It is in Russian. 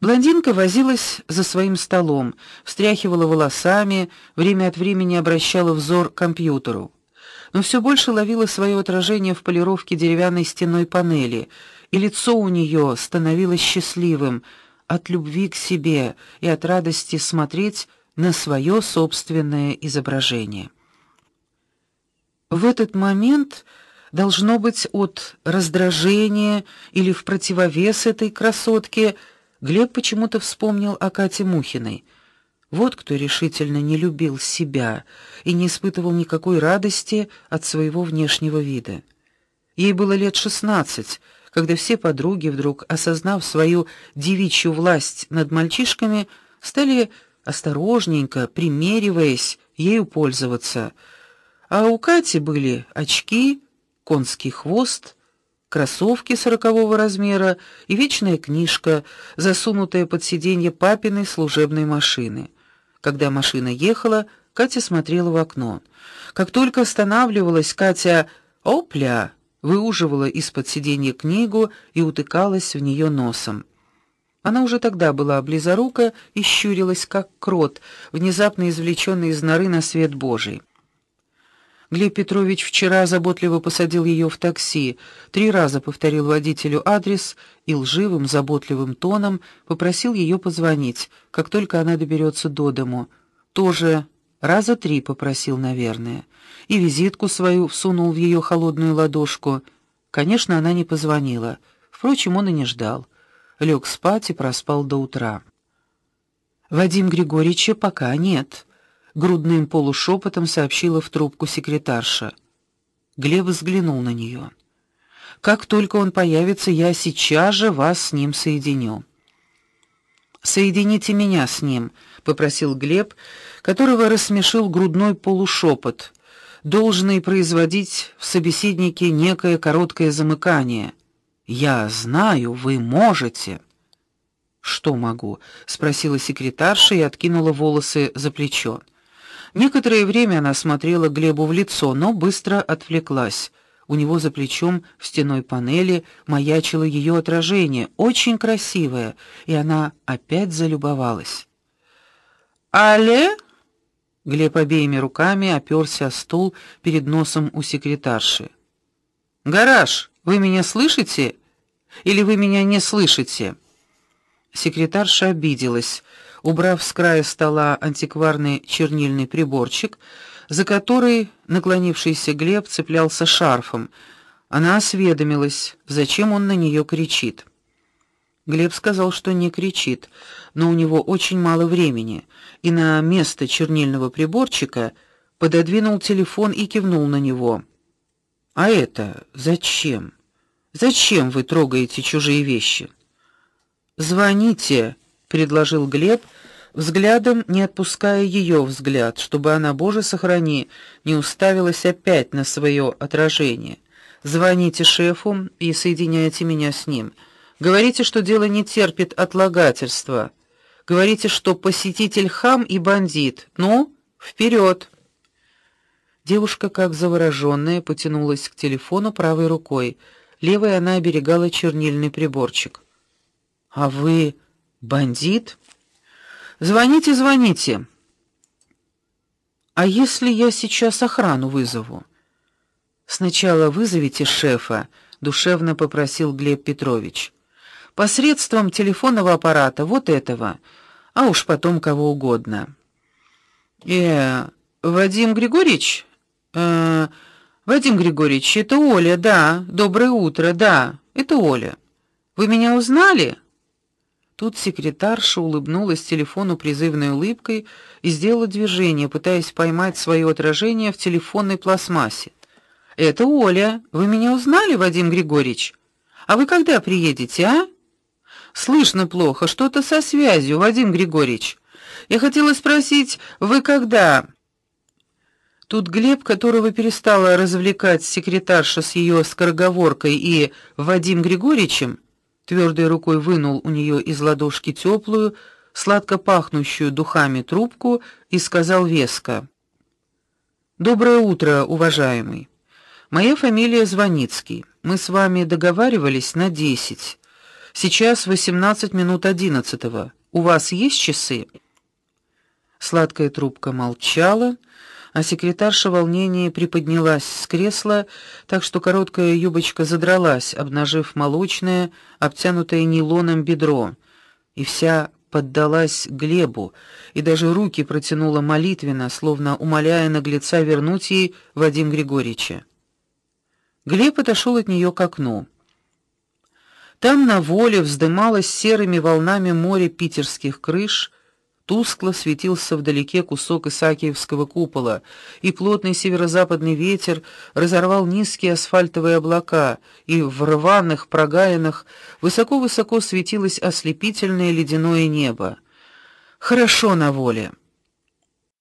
Блондинка возилась за своим столом, встряхивала волосами, время от времени обращала взор к компьютеру. Но все больше ловила свое отражение в полировке деревянной стенной панели, и лицо у нее становилось счастливым от любви к себе и от радости смотреть на свое собственное изображение. В этот момент должно быть от раздражения или в противовес этой красотке Глеб почему-то вспомнил о Кате Мухиной. Вот кто решительно не любил себя и не испытывал никакой радости от своего внешнего вида. Ей было лет шестнадцать, когда все подруги вдруг, осознав свою девичью власть над мальчишками, стали осторожненько, примериваясь, ею пользоваться. А у Кати были очки, конский хвост, кроссовки сорокового размера и вечная книжка, засунутая под сиденье папиной служебной машины. Когда машина ехала, Катя смотрела в окно. Как только останавливалась, Катя опля выуживала из-под сиденья книгу и утыкалась в нее носом. Она уже тогда была близорука и щурилась как крот, внезапно извлеченный из норы на свет Божий. Глеб Петрович вчера заботливо посадил ее в такси, три раза повторил водителю адрес и лживым, заботливым тоном попросил ее позвонить, как только она доберется до дому. Тоже раза три попросил, наверное, и визитку свою всунул в ее холодную ладошку. Конечно, она не позвонила. Впрочем, он и не ждал. Лег спать и проспал до утра. Вадим Григорьевича пока нет грудным полушепотом сообщила в трубку секретарша. Глеб взглянул на нее. Как только он появится, я сейчас же вас с ним соединю. Соедините меня с ним, попросил Глеб, которого рассмешил грудной полушепот, должный производить в собеседнике некое короткое замыкание. Я знаю, вы можете. Что могу? спросила секретарша и откинула волосы за плечо. Некоторое время она смотрела Глебу в лицо, но быстро отвлеклась. У него за плечом в стеной панели маячило ее отражение, очень красивое, и она опять залюбовалась. "Але?" Глеб обеими руками оперся о стол перед носом у секретарши. "Гараж, вы меня слышите? Или вы меня не слышите?" Секретарша обиделась убрав с края стола антикварный чернильный приборчик, за который наклонившийся Глеб цеплялся шарфом. Она осведомилась, зачем он на нее кричит. Глеб сказал, что не кричит, но у него очень мало времени, и на место чернильного приборчика пододвинул телефон и кивнул на него. А это зачем? Зачем вы трогаете чужие вещи? Звоните, предложил Глеб, взглядом не отпуская ее взгляд, чтобы она, Боже, сохрани, не уставилась опять на свое отражение. Звоните шефу и соединяйте меня с ним. Говорите, что дело не терпит отлагательства. Говорите, что посетитель хам и бандит. Ну, вперед. Девушка, как заворожённая, потянулась к телефону правой рукой. Левой она оберегала чернильный приборчик. А вы Бандит? Звоните, звоните. А если я сейчас охрану вызову? Сначала вызовите шефа, душевно попросил Глеб Петрович. Посредством телефонного аппарата вот этого, а уж потом кого угодно. Э, Вадим Григорьевич? Э, Вадим Григорьевич, это Оля, да. Доброе утро, да. Это Оля. Вы меня узнали? Тут секретарша улыбнулась телефону призывной улыбкой и сделала движение, пытаясь поймать свое отражение в телефонной пластмассе. Это Оля. Вы меня узнали, Вадим Григорьевич? А вы когда приедете, а? Слышно плохо, что-то со связью, Вадим Григорьевич. Я хотела спросить, вы когда? Тут Глеб, которого перестала развлекать секретарша с ее скороговоркой и Вадим Григорьевичем, твердой рукой вынул у нее из ладошки теплую, сладко пахнущую духами трубку и сказал веско: Доброе утро, уважаемый. Моя фамилия Звоницкий. Мы с вами договаривались на десять. Сейчас 18 минут одиннадцатого. У вас есть часы? Сладкая трубка молчала, а секретарша в волнении приподнялась с кресла, так что короткая юбочка задралась, обнажив молочное, обтянутое нейлоном бедро, и вся поддалась Глебу и даже руки протянула молитвенно, словно умоляя наглеца вернуть ей Вадим Григорьевича. Глеб отошел от нее к окну. Там на воле вздымалось серыми волнами море питерских крыш, тускло светился вдалеке кусок Исаакиевского купола, и плотный северо-западный ветер разорвал низкие асфальтовые облака, и в рваных прогалинах высоко-высоко светилось ослепительное ледяное небо. Хорошо на воле.